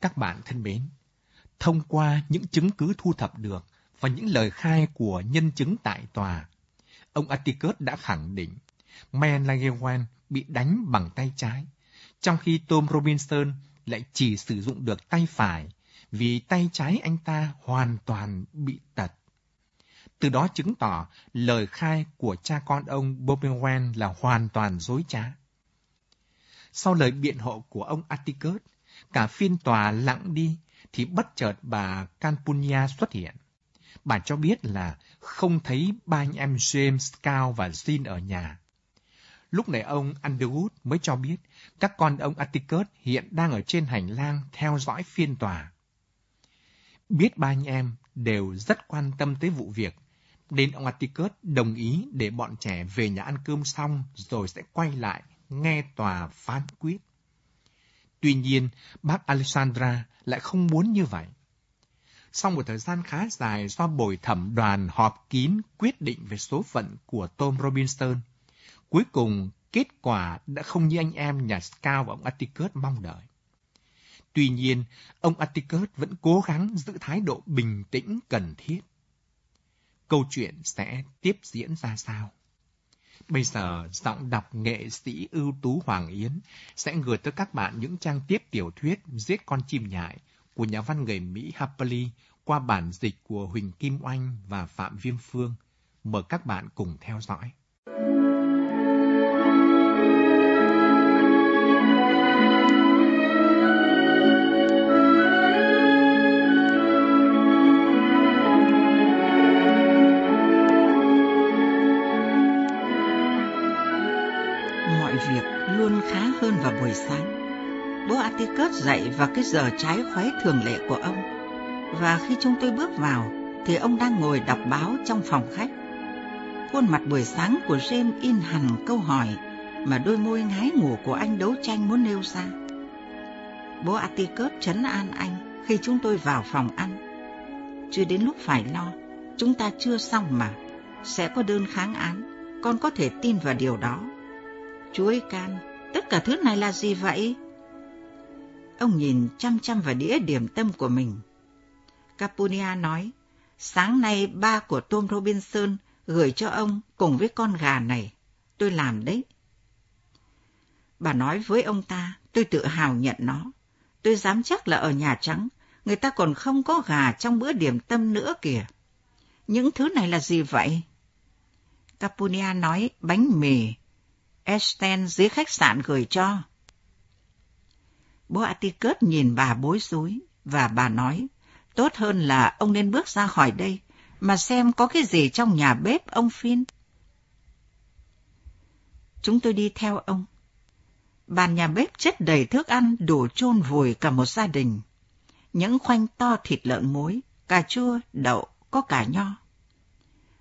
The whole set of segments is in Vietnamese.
Các bạn thân mến, thông qua những chứng cứ thu thập được và những lời khai của nhân chứng tại tòa, ông Atticus đã khẳng định Melangewan bị đánh bằng tay trái, trong khi Tom Robinson lại chỉ sử dụng được tay phải vì tay trái anh ta hoàn toàn bị tật. Từ đó chứng tỏ lời khai của cha con ông Bobenwen là hoàn toàn dối trá. Sau lời biện hộ của ông Atticus, cả phiên tòa lặng đi thì bất chợt bà Campunia xuất hiện. Bà cho biết là không thấy ba anh em James, Cao và Jean ở nhà. Lúc này ông Underwood mới cho biết các con ông Atticus hiện đang ở trên hành lang theo dõi phiên tòa. Biết ba anh em đều rất quan tâm tới vụ việc, nên ông Atticus đồng ý để bọn trẻ về nhà ăn cơm xong rồi sẽ quay lại nghe tòa phán quyết. Tuy nhiên, bác Alexandra lại không muốn như vậy. Sau một thời gian khá dài do bồi thẩm đoàn họp kín quyết định về số phận của Tom Robinson, cuối cùng kết quả đã không như anh em nhà Scout và ông Atticus mong đợi. Tuy nhiên, ông Atticus vẫn cố gắng giữ thái độ bình tĩnh cần thiết. Câu chuyện sẽ tiếp diễn ra sao? Bây giờ, giọng đọc nghệ sĩ ưu tú Hoàng Yến sẽ gửi tới các bạn những trang tiếp tiểu thuyết Giết con chim nhại của nhà văn người Mỹ Harper Lee qua bản dịch của Huỳnh Kim Oanh và Phạm Viêm Phương. Mời các bạn cùng theo dõi. Hơn vào buổi sáng. Bố Atticus dậy vào cái giờ trái khoái thường lệ của ông. Và khi chúng tôi bước vào, thì ông đang ngồi đọc báo trong phòng khách. Khuôn mặt buổi sáng của James in hẳn câu hỏi mà đôi môi ngái ngủ của anh đấu tranh muốn nêu ra. Bố Atticus chấn an anh khi chúng tôi vào phòng ăn. Chưa đến lúc phải lo, chúng ta chưa xong mà. Sẽ có đơn kháng án, con có thể tin vào điều đó. Chuối can, Tất cả thứ này là gì vậy? Ông nhìn chăm chăm vào đĩa điểm tâm của mình. Capunia nói, sáng nay ba của Tom Robinson gửi cho ông cùng với con gà này. Tôi làm đấy. Bà nói với ông ta, tôi tự hào nhận nó. Tôi dám chắc là ở Nhà Trắng, người ta còn không có gà trong bữa điểm tâm nữa kìa. Những thứ này là gì vậy? Capunia nói bánh mì, Esten dưới khách sạn gửi cho. Bố Atticus nhìn bà bối rối và bà nói, tốt hơn là ông nên bước ra khỏi đây mà xem có cái gì trong nhà bếp ông Phin. Chúng tôi đi theo ông. Bàn nhà bếp chất đầy thức ăn đủ chôn vùi cả một gia đình. Những khoanh to thịt lợn muối, cà chua, đậu, có cả nho.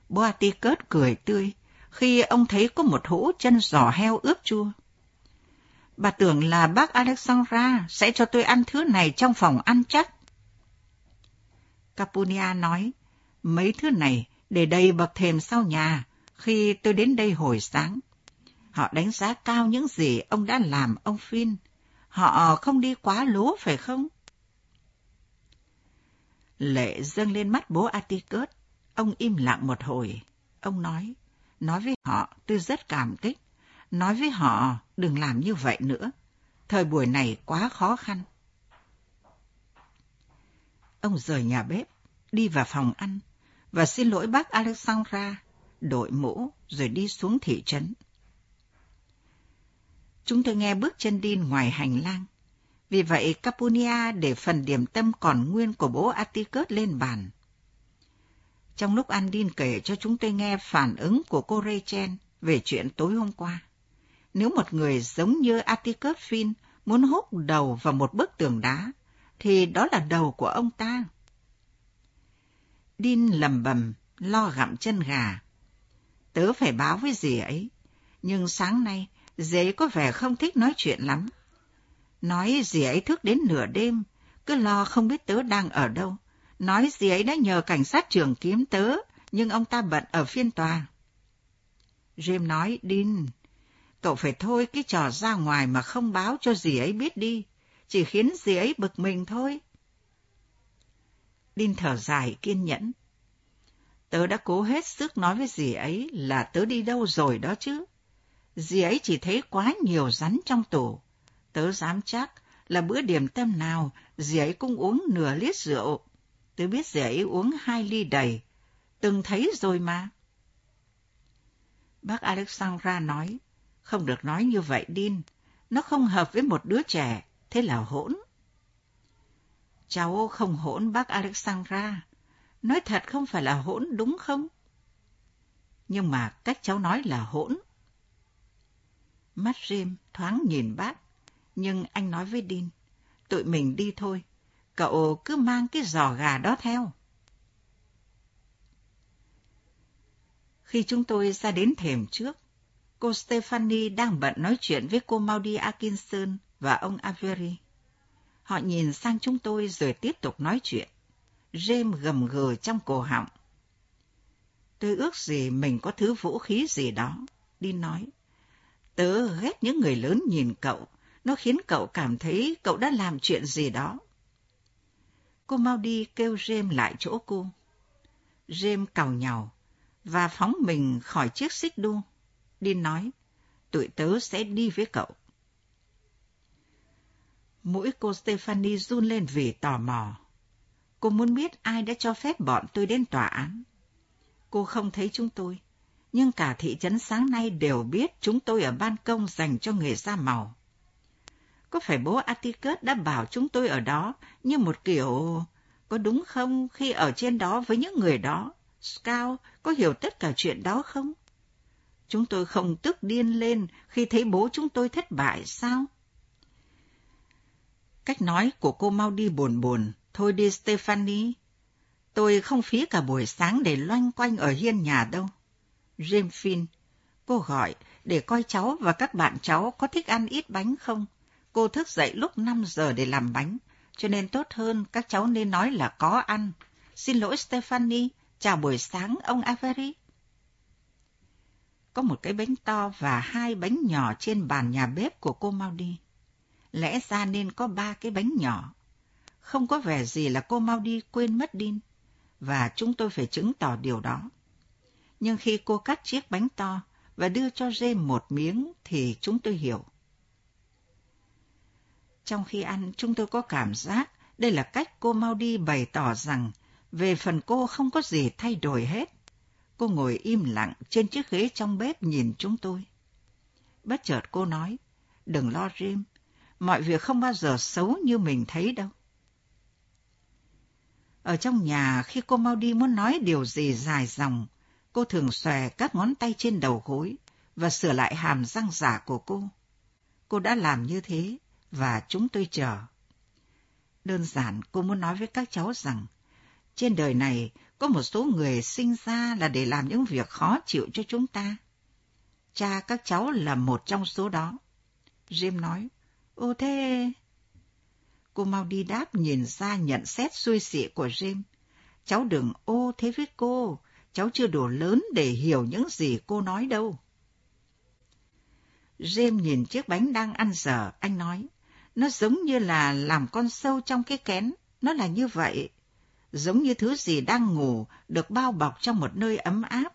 Bố Atticus cười tươi, khi ông thấy có một hũ chân giò heo ướp chua. Bà tưởng là bác Alexandra sẽ cho tôi ăn thứ này trong phòng ăn chắc. Capunia nói, mấy thứ này để đầy bậc thềm sau nhà khi tôi đến đây hồi sáng. Họ đánh giá cao những gì ông đã làm, ông Phin. Họ không đi quá lố phải không? Lệ dâng lên mắt bố Atticus. Ông im lặng một hồi. Ông nói, Nói với họ tôi rất cảm kích. Nói với họ đừng làm như vậy nữa. Thời buổi này quá khó khăn. Ông rời nhà bếp, đi vào phòng ăn và xin lỗi bác Alexandra, đội mũ rồi đi xuống thị trấn. Chúng tôi nghe bước chân đi ngoài hành lang. Vì vậy Capunia để phần điểm tâm còn nguyên của bố Atticus lên bàn. Trong lúc Andin kể cho chúng tôi nghe phản ứng của cô Rachel về chuyện tối hôm qua. Nếu một người giống như Atticus Finn muốn hút đầu vào một bức tường đá, thì đó là đầu của ông ta. Đin lầm bầm, lo gặm chân gà. Tớ phải báo với dì ấy, nhưng sáng nay dì có vẻ không thích nói chuyện lắm. Nói dì ấy thức đến nửa đêm, cứ lo không biết tớ đang ở đâu, nói gì ấy đã nhờ cảnh sát trưởng kiếm tớ, nhưng ông ta bận ở phiên tòa. Jim nói, Dean, cậu phải thôi cái trò ra ngoài mà không báo cho gì ấy biết đi. chỉ khiến dì ấy bực mình thôi. Đinh thở dài kiên nhẫn. Tớ đã cố hết sức nói với dì ấy là tớ đi đâu rồi đó chứ. Dì ấy chỉ thấy quá nhiều rắn trong tủ. Tớ dám chắc là bữa điểm tâm nào dì ấy cũng uống nửa lít rượu. Tớ biết dễ uống hai ly đầy. Từng thấy rồi mà. Bác Alexandra nói, không được nói như vậy Đin, nó không hợp với một đứa trẻ, thế là hỗn. Cháu không hỗn bác Alexandra, nói thật không phải là hỗn đúng không? Nhưng mà cách cháu nói là hỗn. Mắt Jim thoáng nhìn bác, nhưng anh nói với Đin, tụi mình đi thôi, cậu cứ mang cái giò gà đó theo. Khi chúng tôi ra đến thềm trước, cô Stephanie đang bận nói chuyện với cô Maudie Atkinson và ông Avery. Họ nhìn sang chúng tôi rồi tiếp tục nói chuyện. James gầm gừ trong cổ họng. Tôi ước gì mình có thứ vũ khí gì đó. Đi nói. Tớ ghét những người lớn nhìn cậu. Nó khiến cậu cảm thấy cậu đã làm chuyện gì đó. Cô mau đi kêu James lại chỗ cô. James cào nhào và phóng mình khỏi chiếc xích đu. Đi nói, tụi tớ sẽ đi với cậu. Mũi cô Stephanie run lên vì tò mò. Cô muốn biết ai đã cho phép bọn tôi đến tòa án. Cô không thấy chúng tôi, nhưng cả thị trấn sáng nay đều biết chúng tôi ở ban công dành cho người da màu. Có phải bố Atticus đã bảo chúng tôi ở đó như một kiểu... Có đúng không khi ở trên đó với những người đó? Scout có hiểu tất cả chuyện đó không? Chúng tôi không tức điên lên khi thấy bố chúng tôi thất bại sao? Cách nói của cô mau đi buồn buồn. Thôi đi Stephanie. Tôi không phí cả buổi sáng để loanh quanh ở hiên nhà đâu. James Finn, cô gọi để coi cháu và các bạn cháu có thích ăn ít bánh không. Cô thức dậy lúc 5 giờ để làm bánh, cho nên tốt hơn các cháu nên nói là có ăn. Xin lỗi Stephanie, chào buổi sáng ông Avery. Có một cái bánh to và hai bánh nhỏ trên bàn nhà bếp của cô mau. Lẽ ra nên có ba cái bánh nhỏ. Không có vẻ gì là cô mau quên mất đi, và chúng tôi phải chứng tỏ điều đó. Nhưng khi cô cắt chiếc bánh to và đưa cho Jay một miếng thì chúng tôi hiểu. Trong khi ăn, chúng tôi có cảm giác đây là cách cô mau đi bày tỏ rằng về phần cô không có gì thay đổi hết. Cô ngồi im lặng trên chiếc ghế trong bếp nhìn chúng tôi. Bất chợt cô nói, đừng lo Jim, mọi việc không bao giờ xấu như mình thấy đâu. Ở trong nhà, khi cô mau đi muốn nói điều gì dài dòng, cô thường xòe các ngón tay trên đầu gối và sửa lại hàm răng giả của cô. Cô đã làm như thế, và chúng tôi chờ. Đơn giản, cô muốn nói với các cháu rằng, trên đời này có một số người sinh ra là để làm những việc khó chịu cho chúng ta. Cha các cháu là một trong số đó. Jim nói, ô thế... Cô mau đi đáp nhìn ra nhận xét xui xị của Jim. Cháu đừng ô thế với cô, cháu chưa đủ lớn để hiểu những gì cô nói đâu. Jim nhìn chiếc bánh đang ăn dở, anh nói, nó giống như là làm con sâu trong cái kén, nó là như vậy giống như thứ gì đang ngủ, được bao bọc trong một nơi ấm áp.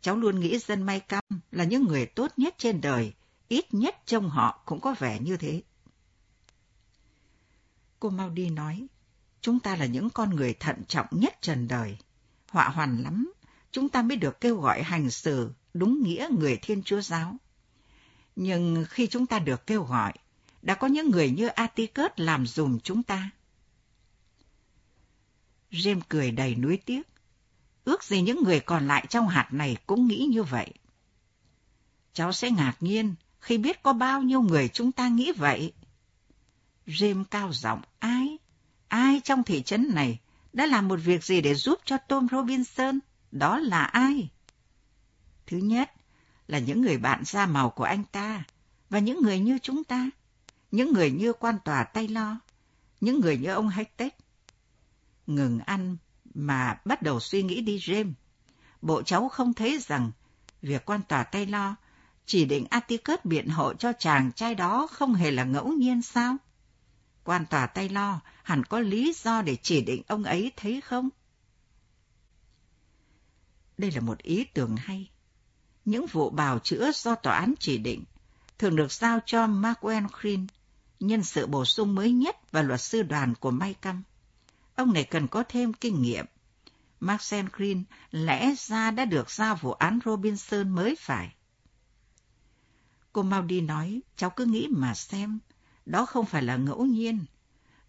Cháu luôn nghĩ dân may cam là những người tốt nhất trên đời, ít nhất trông họ cũng có vẻ như thế. Cô mau đi nói, chúng ta là những con người thận trọng nhất trần đời. Họa hoàn lắm, chúng ta mới được kêu gọi hành xử đúng nghĩa người Thiên Chúa Giáo. Nhưng khi chúng ta được kêu gọi, đã có những người như Atticus làm dùm chúng ta. James cười đầy nuối tiếc. Ước gì những người còn lại trong hạt này cũng nghĩ như vậy. Cháu sẽ ngạc nhiên khi biết có bao nhiêu người chúng ta nghĩ vậy. James cao giọng, ai? Ai trong thị trấn này đã làm một việc gì để giúp cho Tom Robinson? Đó là ai? Thứ nhất là những người bạn da màu của anh ta và những người như chúng ta, những người như quan tòa Tay Lo, những người như ông Hector, ngừng ăn mà bắt đầu suy nghĩ đi rêm Bộ cháu không thấy rằng việc quan tòa Tay Lo chỉ định Atticus biện hộ cho chàng trai đó không hề là ngẫu nhiên sao? quan tòa Tay Lo hẳn có lý do để chỉ định ông ấy thấy không? Đây là một ý tưởng hay. Những vụ bào chữa do tòa án chỉ định thường được giao cho Markwell Green, nhân sự bổ sung mới nhất và luật sư đoàn của Mai Căm. Ông này cần có thêm kinh nghiệm. Marcel Green lẽ ra đã được giao vụ án Robinson mới phải. Cô Maudie nói, cháu cứ nghĩ mà xem, đó không phải là ngẫu nhiên.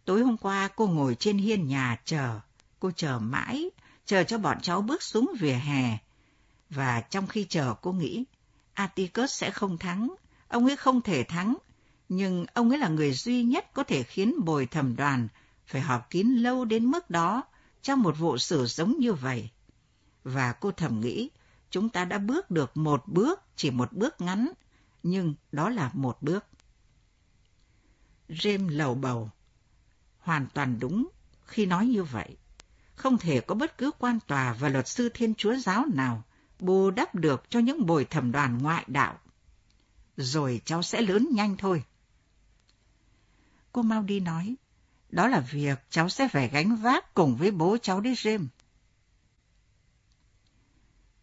Tối hôm qua cô ngồi trên hiên nhà chờ, cô chờ mãi, chờ cho bọn cháu bước xuống vỉa hè. Và trong khi chờ cô nghĩ, Atticus sẽ không thắng, ông ấy không thể thắng, nhưng ông ấy là người duy nhất có thể khiến bồi thẩm đoàn phải họp kín lâu đến mức đó trong một vụ xử giống như vậy. Và cô thầm nghĩ, chúng ta đã bước được một bước, chỉ một bước ngắn, nhưng đó là một bước. James lầu bầu. Hoàn toàn đúng khi nói như vậy. Không thể có bất cứ quan tòa và luật sư thiên chúa giáo nào bù đắp được cho những bồi thẩm đoàn ngoại đạo. Rồi cháu sẽ lớn nhanh thôi. Cô mau đi nói, đó là việc cháu sẽ phải gánh vác cùng với bố cháu đi James.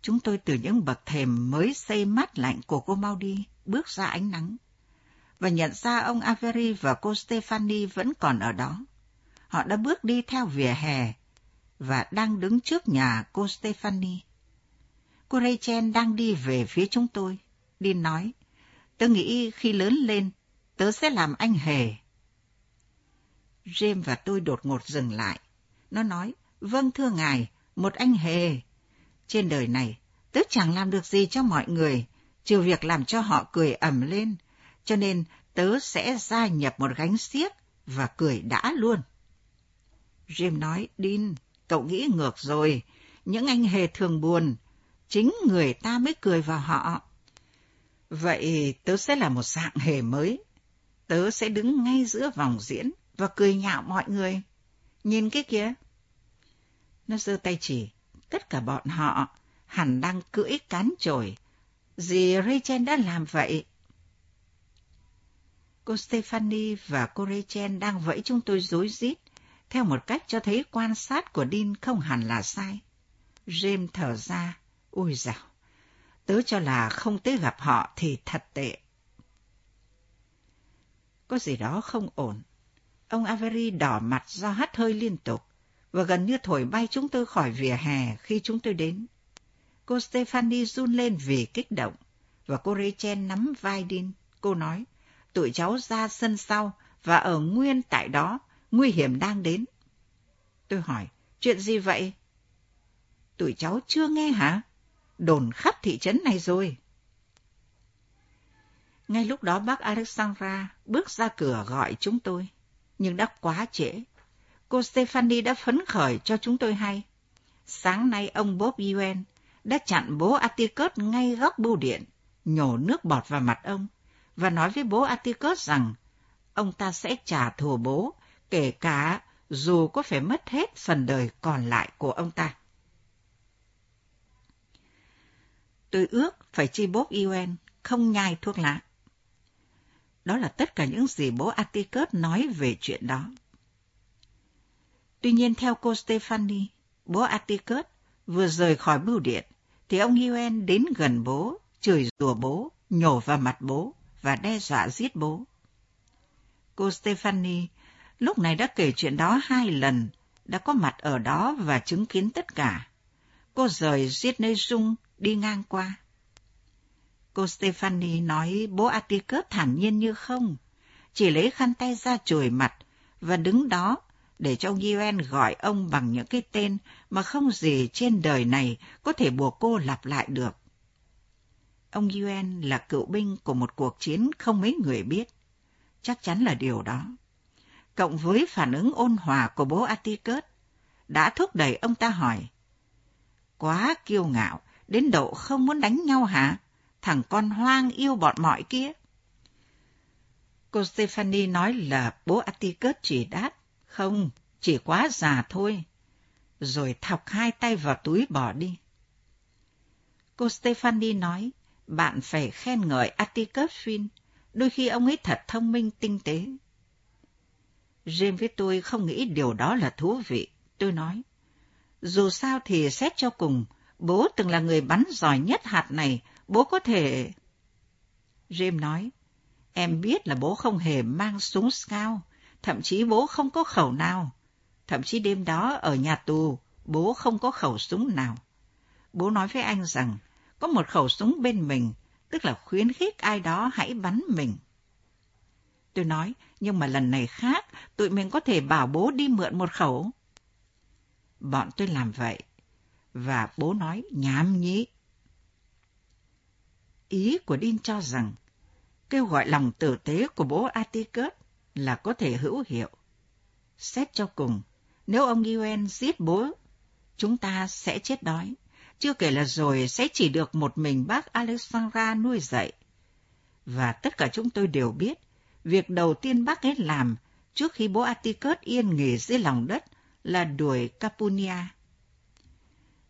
Chúng tôi từ những bậc thềm mới xây mát lạnh của cô mau đi, bước ra ánh nắng, và nhận ra ông Avery và cô Stephanie vẫn còn ở đó. Họ đã bước đi theo vỉa hè và đang đứng trước nhà cô Stephanie. Cô Rachel đang đi về phía chúng tôi. Đi nói, tớ nghĩ khi lớn lên, tớ sẽ làm anh hề. James và tôi đột ngột dừng lại. Nó nói, vâng thưa ngài, một anh hề. Trên đời này, tớ chẳng làm được gì cho mọi người, trừ việc làm cho họ cười ẩm lên, cho nên tớ sẽ gia nhập một gánh xiếc và cười đã luôn. Jim nói, Dean, cậu nghĩ ngược rồi, những anh hề thường buồn, chính người ta mới cười vào họ. Vậy tớ sẽ là một dạng hề mới. Tớ sẽ đứng ngay giữa vòng diễn và cười nhạo mọi người. Nhìn cái kia. Nó giơ tay chỉ, tất cả bọn họ hẳn đang cưỡi cán chổi. Dì Rachel đã làm vậy. Cô Stephanie và cô Rachel đang vẫy chúng tôi rối rít, theo một cách cho thấy quan sát của Dean không hẳn là sai. James thở ra, ôi dào, tớ cho là không tới gặp họ thì thật tệ. Có gì đó không ổn. Ông Avery đỏ mặt do hắt hơi liên tục và gần như thổi bay chúng tôi khỏi vỉa hè khi chúng tôi đến. Cô Stephanie run lên vì kích động và cô Rachel nắm vai Dean. Cô nói, tụi cháu ra sân sau và ở nguyên tại đó, nguy hiểm đang đến. Tôi hỏi, chuyện gì vậy? Tụi cháu chưa nghe hả? Đồn khắp thị trấn này rồi. Ngay lúc đó bác Alexandra bước ra cửa gọi chúng tôi, nhưng đã quá trễ. Cô Stephanie đã phấn khởi cho chúng tôi hay. Sáng nay ông Bob Yuen đã chặn bố Atticus ngay góc bưu điện, nhổ nước bọt vào mặt ông và nói với bố Atticus rằng ông ta sẽ trả thù bố, kể cả dù có phải mất hết phần đời còn lại của ông ta. Tôi ước phải chi bốp Yuen không nhai thuốc lá. Đó là tất cả những gì bố Atticus nói về chuyện đó. Tuy nhiên theo cô Stephanie, bố Atticus vừa rời khỏi bưu điện, thì ông Yuen đến gần bố, chửi rủa bố, nhổ vào mặt bố và đe dọa giết bố. Cô Stephanie lúc này đã kể chuyện đó hai lần, đã có mặt ở đó và chứng kiến tất cả. Cô rời Sydney Dung đi ngang qua. Cô Stephanie nói bố Atticus thản nhiên như không, chỉ lấy khăn tay ra chùi mặt và đứng đó để cho ông Yuen gọi ông bằng những cái tên mà không gì trên đời này có thể buộc cô lặp lại được. Ông Yuen là cựu binh của một cuộc chiến không mấy người biết. Chắc chắn là điều đó. Cộng với phản ứng ôn hòa của bố Atticus, đã thúc đẩy ông ta hỏi. Quá kiêu ngạo, đến độ không muốn đánh nhau hả? Thằng con hoang yêu bọn mọi kia. Cô Stephanie nói là bố Atticus chỉ đáp. Không, chỉ quá già thôi. Rồi thọc hai tay vào túi bỏ đi. Cô Stephanie nói, bạn phải khen ngợi Atticus Finn, đôi khi ông ấy thật thông minh tinh tế. James với tôi không nghĩ điều đó là thú vị. Tôi nói, dù sao thì xét cho cùng, bố từng là người bắn giỏi nhất hạt này, bố có thể... James nói, em biết là bố không hề mang súng scout, thậm chí bố không có khẩu nào. Thậm chí đêm đó ở nhà tù, bố không có khẩu súng nào. Bố nói với anh rằng, có một khẩu súng bên mình, tức là khuyến khích ai đó hãy bắn mình. Tôi nói, nhưng mà lần này khác, tụi mình có thể bảo bố đi mượn một khẩu. Bọn tôi làm vậy, và bố nói nhám nhí. Ý của Đin cho rằng, kêu gọi lòng tử tế của bố Atticus là có thể hữu hiệu. Xét cho cùng, nếu ông Yuen giết bố, chúng ta sẽ chết đói. Chưa kể là rồi sẽ chỉ được một mình bác Alexandra nuôi dạy. Và tất cả chúng tôi đều biết, việc đầu tiên bác ấy làm trước khi bố Atticus yên nghỉ dưới lòng đất là đuổi Capunia.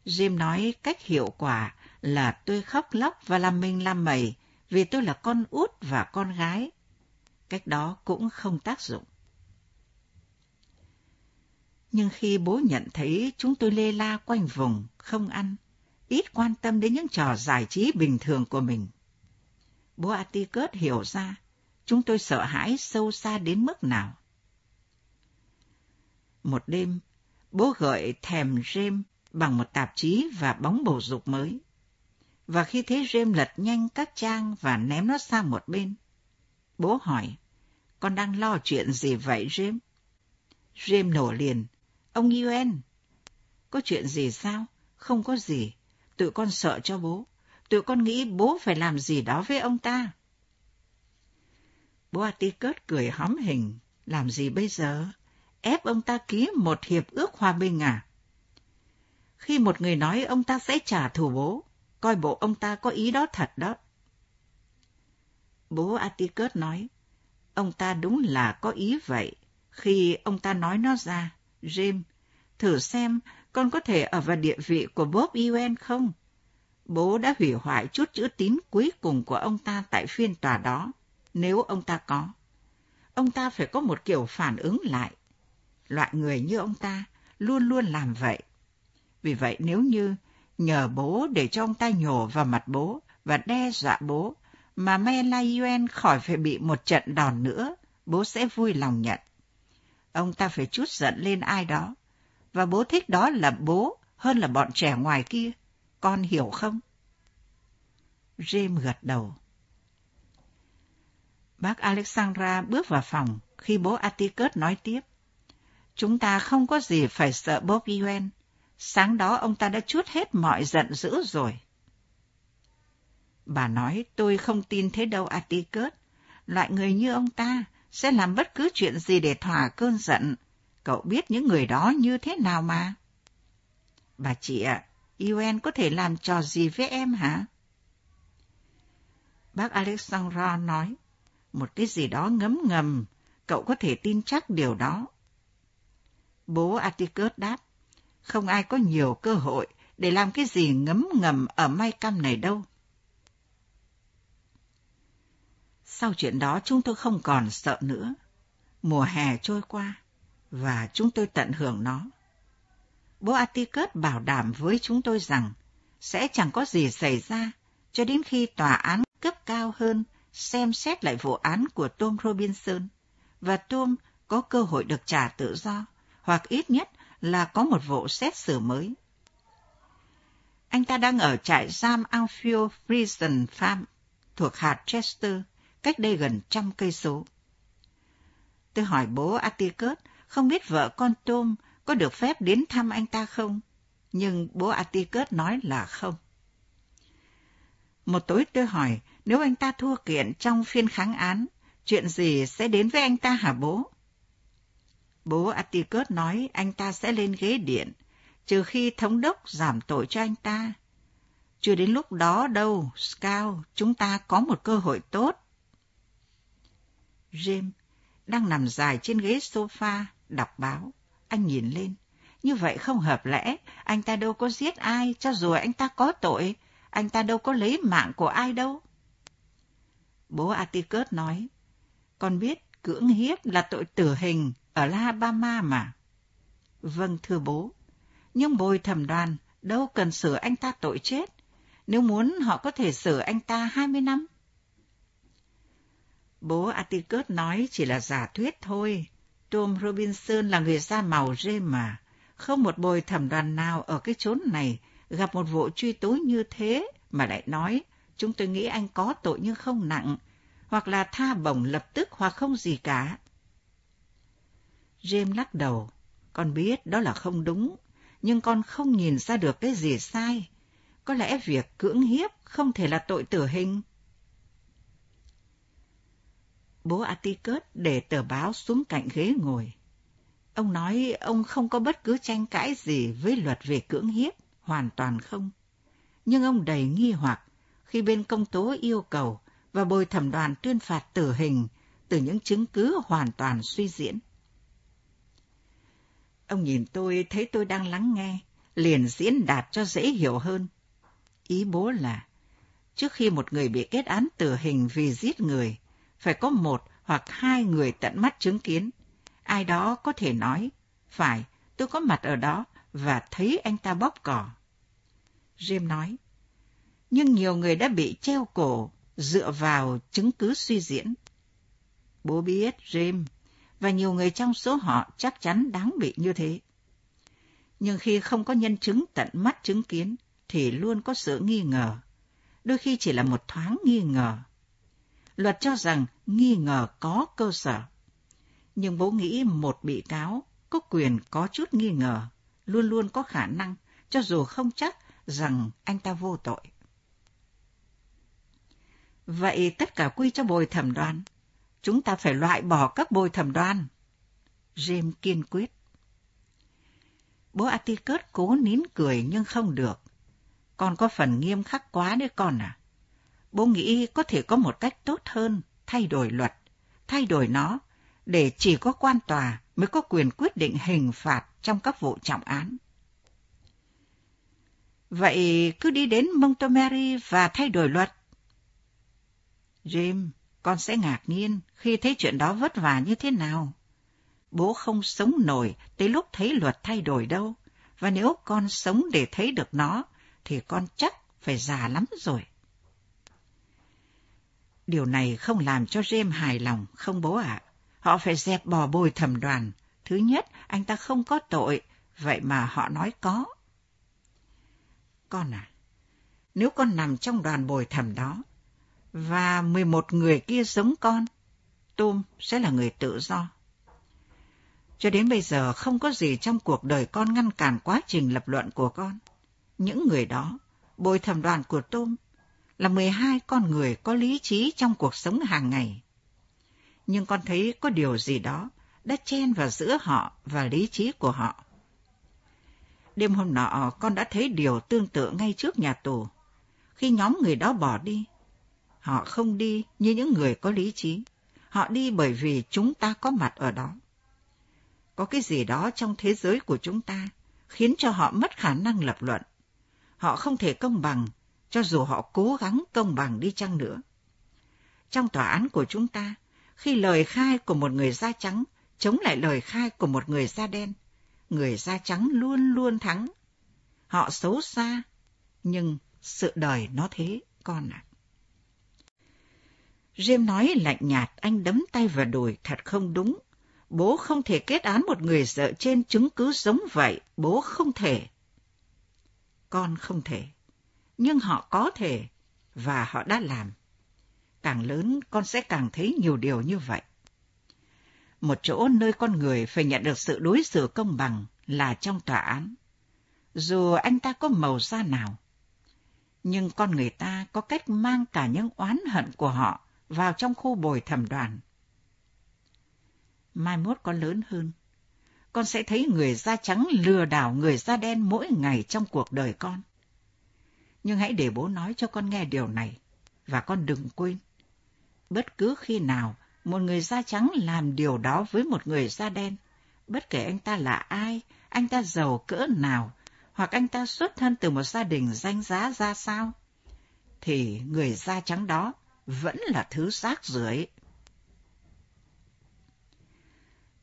Jim nói cách hiệu quả là tôi khóc lóc và làm mình làm mẩy vì tôi là con út và con gái. Cách đó cũng không tác dụng. Nhưng khi bố nhận thấy chúng tôi lê la quanh vùng, không ăn, ít quan tâm đến những trò giải trí bình thường của mình. Bố Atikert hiểu ra, chúng tôi sợ hãi sâu xa đến mức nào. Một đêm, bố gợi thèm rêm bằng một tạp chí và bóng bầu dục mới. Và khi thấy James lật nhanh các trang và ném nó sang một bên, bố hỏi, con đang lo chuyện gì vậy James? James nổ liền, ông Yuen. Có chuyện gì sao? Không có gì. Tụi con sợ cho bố. Tụi con nghĩ bố phải làm gì đó với ông ta. Bố Atticus cười hóm hình. Làm gì bây giờ? Ép ông ta ký một hiệp ước hòa bình à? Khi một người nói ông ta sẽ trả thù bố, coi bộ ông ta có ý đó thật đó. Bố Atticus nói, ông ta đúng là có ý vậy. Khi ông ta nói nó ra, James, thử xem con có thể ở vào địa vị của Bob Ewen không? Bố đã hủy hoại chút chữ tín cuối cùng của ông ta tại phiên tòa đó, nếu ông ta có. Ông ta phải có một kiểu phản ứng lại. Loại người như ông ta luôn luôn làm vậy. Vì vậy nếu như nhờ bố để cho ông ta nhổ vào mặt bố và đe dọa bố, mà Mela Yuen khỏi phải bị một trận đòn nữa, bố sẽ vui lòng nhận. Ông ta phải chút giận lên ai đó, và bố thích đó là bố hơn là bọn trẻ ngoài kia. Con hiểu không? James gật đầu. Bác Alexandra bước vào phòng khi bố Atticus nói tiếp. Chúng ta không có gì phải sợ Bob Yuen. Sáng đó ông ta đã chút hết mọi giận dữ rồi. Bà nói tôi không tin thế đâu Atticus. Loại người như ông ta sẽ làm bất cứ chuyện gì để thỏa cơn giận. Cậu biết những người đó như thế nào mà. Bà chị ạ, Yuen có thể làm trò gì với em hả? Bác Alexandra nói, một cái gì đó ngấm ngầm, cậu có thể tin chắc điều đó. Bố Atticus đáp, không ai có nhiều cơ hội để làm cái gì ngấm ngầm ở Mai Căm này đâu. Sau chuyện đó chúng tôi không còn sợ nữa. Mùa hè trôi qua, và chúng tôi tận hưởng nó. Bố Atticus bảo đảm với chúng tôi rằng sẽ chẳng có gì xảy ra cho đến khi tòa án cấp cao hơn xem xét lại vụ án của Tom Robinson và Tom có cơ hội được trả tự do hoặc ít nhất là có một vụ xét xử mới. Anh ta đang ở trại giam Anfield Prison Farm thuộc hạt Chester, cách đây gần trăm cây số. Tôi hỏi bố Atticus không biết vợ con Tom có được phép đến thăm anh ta không, nhưng bố Atticus nói là không. Một tối tôi hỏi, nếu anh ta thua kiện trong phiên kháng án, chuyện gì sẽ đến với anh ta hả bố? Bố Atticus nói anh ta sẽ lên ghế điện, trừ khi thống đốc giảm tội cho anh ta. Chưa đến lúc đó đâu, Scout, chúng ta có một cơ hội tốt. James đang nằm dài trên ghế sofa, đọc báo. Anh nhìn lên. Như vậy không hợp lẽ, anh ta đâu có giết ai, cho dù anh ta có tội, anh ta đâu có lấy mạng của ai đâu. Bố Atticus nói, con biết cưỡng hiếp là tội tử hình ở Alabama mà. Vâng thưa bố, nhưng bồi thẩm đoàn đâu cần xử anh ta tội chết. Nếu muốn họ có thể xử anh ta 20 năm. Bố Atticus nói chỉ là giả thuyết thôi. Tom Robinson là người da màu rê mà. Không một bồi thẩm đoàn nào ở cái chốn này gặp một vụ truy tố như thế mà lại nói chúng tôi nghĩ anh có tội nhưng không nặng, hoặc là tha bổng lập tức hoặc không gì cả. James lắc đầu, con biết đó là không đúng, nhưng con không nhìn ra được cái gì sai. Có lẽ việc cưỡng hiếp không thể là tội tử hình. Bố Atticus để tờ báo xuống cạnh ghế ngồi. Ông nói ông không có bất cứ tranh cãi gì với luật về cưỡng hiếp, hoàn toàn không. Nhưng ông đầy nghi hoặc khi bên công tố yêu cầu và bồi thẩm đoàn tuyên phạt tử hình từ những chứng cứ hoàn toàn suy diễn. Ông nhìn tôi thấy tôi đang lắng nghe, liền diễn đạt cho dễ hiểu hơn. Ý bố là, trước khi một người bị kết án tử hình vì giết người, phải có một hoặc hai người tận mắt chứng kiến. Ai đó có thể nói, phải, tôi có mặt ở đó và thấy anh ta bóp cỏ. Jim nói, nhưng nhiều người đã bị treo cổ dựa vào chứng cứ suy diễn. Bố biết, James, và nhiều người trong số họ chắc chắn đáng bị như thế. Nhưng khi không có nhân chứng tận mắt chứng kiến, thì luôn có sự nghi ngờ. Đôi khi chỉ là một thoáng nghi ngờ. Luật cho rằng nghi ngờ có cơ sở. Nhưng bố nghĩ một bị cáo có quyền có chút nghi ngờ, luôn luôn có khả năng, cho dù không chắc rằng anh ta vô tội. Vậy tất cả quy cho bồi thẩm đoàn. Chúng ta phải loại bỏ các bồi thẩm đoàn. James kiên quyết. Bố Atticus cố nín cười nhưng không được. Con có phần nghiêm khắc quá đấy con à. Bố nghĩ có thể có một cách tốt hơn, thay đổi luật, thay đổi nó, để chỉ có quan tòa mới có quyền quyết định hình phạt trong các vụ trọng án. Vậy cứ đi đến Montgomery và thay đổi luật. Jim, con sẽ ngạc nhiên khi thấy chuyện đó vất vả như thế nào. Bố không sống nổi tới lúc thấy luật thay đổi đâu, và nếu con sống để thấy được nó, thì con chắc phải già lắm rồi. Điều này không làm cho James hài lòng, không bố ạ. Họ phải dẹp bỏ bồi thẩm đoàn. Thứ nhất, anh ta không có tội, vậy mà họ nói có. Con à, nếu con nằm trong đoàn bồi thẩm đó, và 11 người kia giống con, Tom sẽ là người tự do. Cho đến bây giờ không có gì trong cuộc đời con ngăn cản quá trình lập luận của con. Những người đó, bồi thẩm đoàn của Tom, là 12 con người có lý trí trong cuộc sống hàng ngày. Nhưng con thấy có điều gì đó đã chen vào giữa họ và lý trí của họ. Đêm hôm nọ con đã thấy điều tương tự ngay trước nhà tù. Khi nhóm người đó bỏ đi, Họ không đi như những người có lý trí. Họ đi bởi vì chúng ta có mặt ở đó. Có cái gì đó trong thế giới của chúng ta khiến cho họ mất khả năng lập luận. Họ không thể công bằng, cho dù họ cố gắng công bằng đi chăng nữa. Trong tòa án của chúng ta, khi lời khai của một người da trắng chống lại lời khai của một người da đen, người da trắng luôn luôn thắng. Họ xấu xa, nhưng sự đời nó thế, con ạ. À. Jim nói lạnh nhạt, anh đấm tay vào đùi, thật không đúng. Bố không thể kết án một người dựa trên chứng cứ giống vậy, bố không thể. Con không thể, nhưng họ có thể, và họ đã làm. Càng lớn, con sẽ càng thấy nhiều điều như vậy. Một chỗ nơi con người phải nhận được sự đối xử công bằng là trong tòa án. Dù anh ta có màu da nào, nhưng con người ta có cách mang cả những oán hận của họ vào trong khu bồi thẩm đoàn. Mai mốt con lớn hơn, con sẽ thấy người da trắng lừa đảo người da đen mỗi ngày trong cuộc đời con. Nhưng hãy để bố nói cho con nghe điều này, và con đừng quên. Bất cứ khi nào một người da trắng làm điều đó với một người da đen, bất kể anh ta là ai, anh ta giàu cỡ nào, hoặc anh ta xuất thân từ một gia đình danh giá ra sao, thì người da trắng đó vẫn là thứ rác rưởi.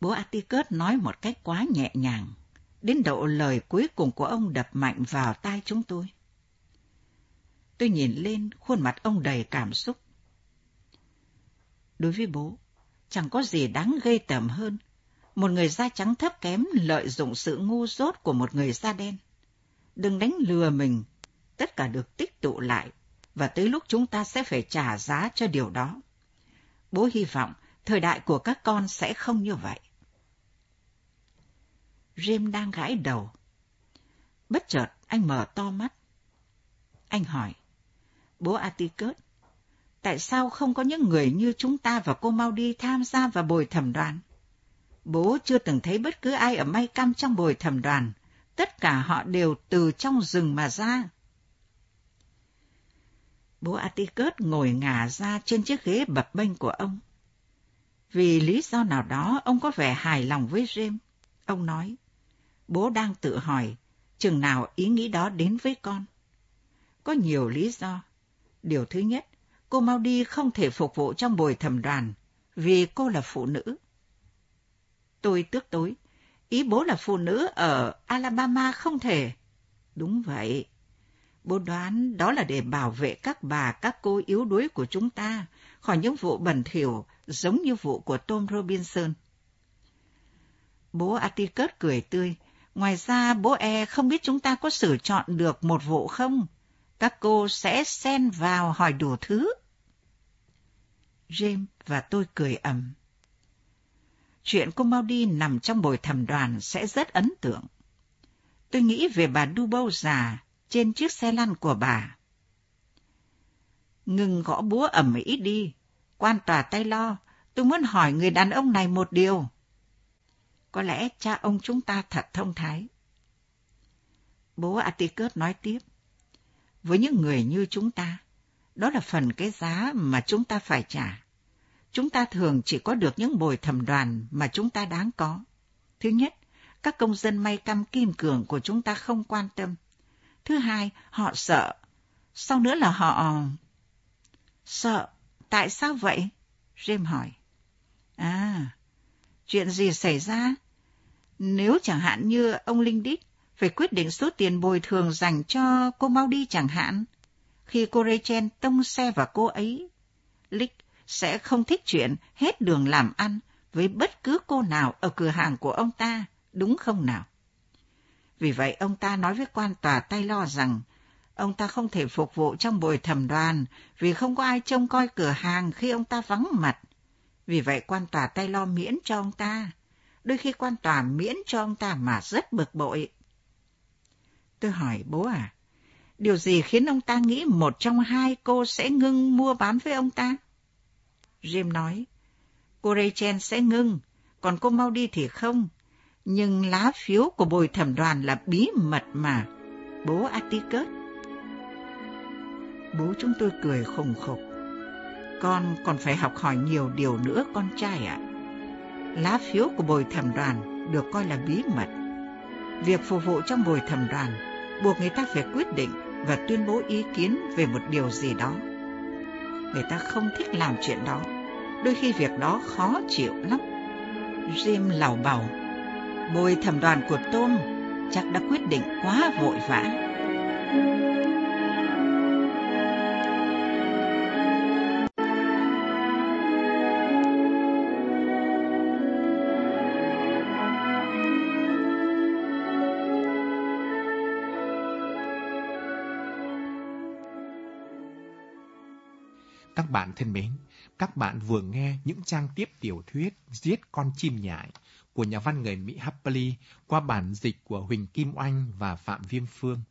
Bố Atticus nói một cách quá nhẹ nhàng, đến độ lời cuối cùng của ông đập mạnh vào tai chúng tôi. Tôi nhìn lên, khuôn mặt ông đầy cảm xúc. Đối với bố, chẳng có gì đáng gây tởm hơn. Một người da trắng thấp kém lợi dụng sự ngu dốt của một người da đen. Đừng đánh lừa mình, tất cả được tích tụ lại, và tới lúc chúng ta sẽ phải trả giá cho điều đó. Bố hy vọng thời đại của các con sẽ không như vậy. Jim đang gãi đầu. Bất chợt, anh mở to mắt. Anh hỏi, bố Atticus, tại sao không có những người như chúng ta và cô mau đi tham gia vào bồi thẩm đoàn? Bố chưa từng thấy bất cứ ai ở May Cam trong bồi thẩm đoàn. Tất cả họ đều từ trong rừng mà ra. Bố Atticus ngồi ngả ra trên chiếc ghế bập bênh của ông. Vì lý do nào đó, ông có vẻ hài lòng với James. Ông nói, bố đang tự hỏi, chừng nào ý nghĩ đó đến với con. Có nhiều lý do. Điều thứ nhất, cô Maudie không thể phục vụ trong bồi thẩm đoàn vì cô là phụ nữ. Tôi tước tối. Ý bố là phụ nữ ở Alabama không thể. Đúng vậy. Bố đoán đó là để bảo vệ các bà, các cô yếu đuối của chúng ta khỏi những vụ bẩn thỉu giống như vụ của Tom Robinson. Bố Atticus cười tươi. Ngoài ra, bố e không biết chúng ta có xử chọn được một vụ không? Các cô sẽ xen vào hỏi đủ thứ. James và tôi cười ầm. Chuyện cô Maudie nằm trong bồi thẩm đoàn sẽ rất ấn tượng. Tôi nghĩ về bà Dubow già trên chiếc xe lăn của bà. Ngừng gõ búa ẩm ý đi. Quan tòa tay lo, tôi muốn hỏi người đàn ông này một điều. Có lẽ cha ông chúng ta thật thông thái. Bố Atticus nói tiếp. Với những người như chúng ta, đó là phần cái giá mà chúng ta phải trả. Chúng ta thường chỉ có được những bồi thẩm đoàn mà chúng ta đáng có. Thứ nhất, các công dân may cam kim cường của chúng ta không quan tâm. Thứ hai, họ sợ. Sau nữa là họ... Sợ? Tại sao vậy? James hỏi. À, chuyện gì xảy ra? Nếu chẳng hạn như ông Linh Đích phải quyết định số tiền bồi thường dành cho cô mau đi chẳng hạn, khi cô Rachel tông xe vào cô ấy, Lick sẽ không thích chuyện hết đường làm ăn với bất cứ cô nào ở cửa hàng của ông ta, đúng không nào? Vì vậy ông ta nói với quan tòa tay lo rằng ông ta không thể phục vụ trong buổi thẩm đoàn vì không có ai trông coi cửa hàng khi ông ta vắng mặt. Vì vậy quan tòa tay lo miễn cho ông ta. Đôi khi quan tòa miễn cho ông ta mà rất bực bội. Tôi hỏi bố à, điều gì khiến ông ta nghĩ một trong hai cô sẽ ngưng mua bán với ông ta? Jim nói, cô Rachel sẽ ngưng, còn cô mau đi thì không. Nhưng lá phiếu của bồi thẩm đoàn là bí mật mà, bố Atticus. Bố chúng tôi cười khùng khục. Con còn phải học hỏi nhiều điều nữa con trai ạ. Lá phiếu của bồi thẩm đoàn được coi là bí mật. Việc phục vụ trong bồi thẩm đoàn buộc người ta phải quyết định và tuyên bố ý kiến về một điều gì đó. Người ta không thích làm chuyện đó đôi khi việc đó khó chịu lắm. Jim lào bào, bồi thẩm đoàn của Tôm chắc đã quyết định quá vội vã. Các bạn thân mến, các bạn vừa nghe những trang tiếp tiểu thuyết Giết con chim nhại của nhà văn người Mỹ Happily qua bản dịch của Huỳnh Kim Oanh và Phạm Viêm Phương.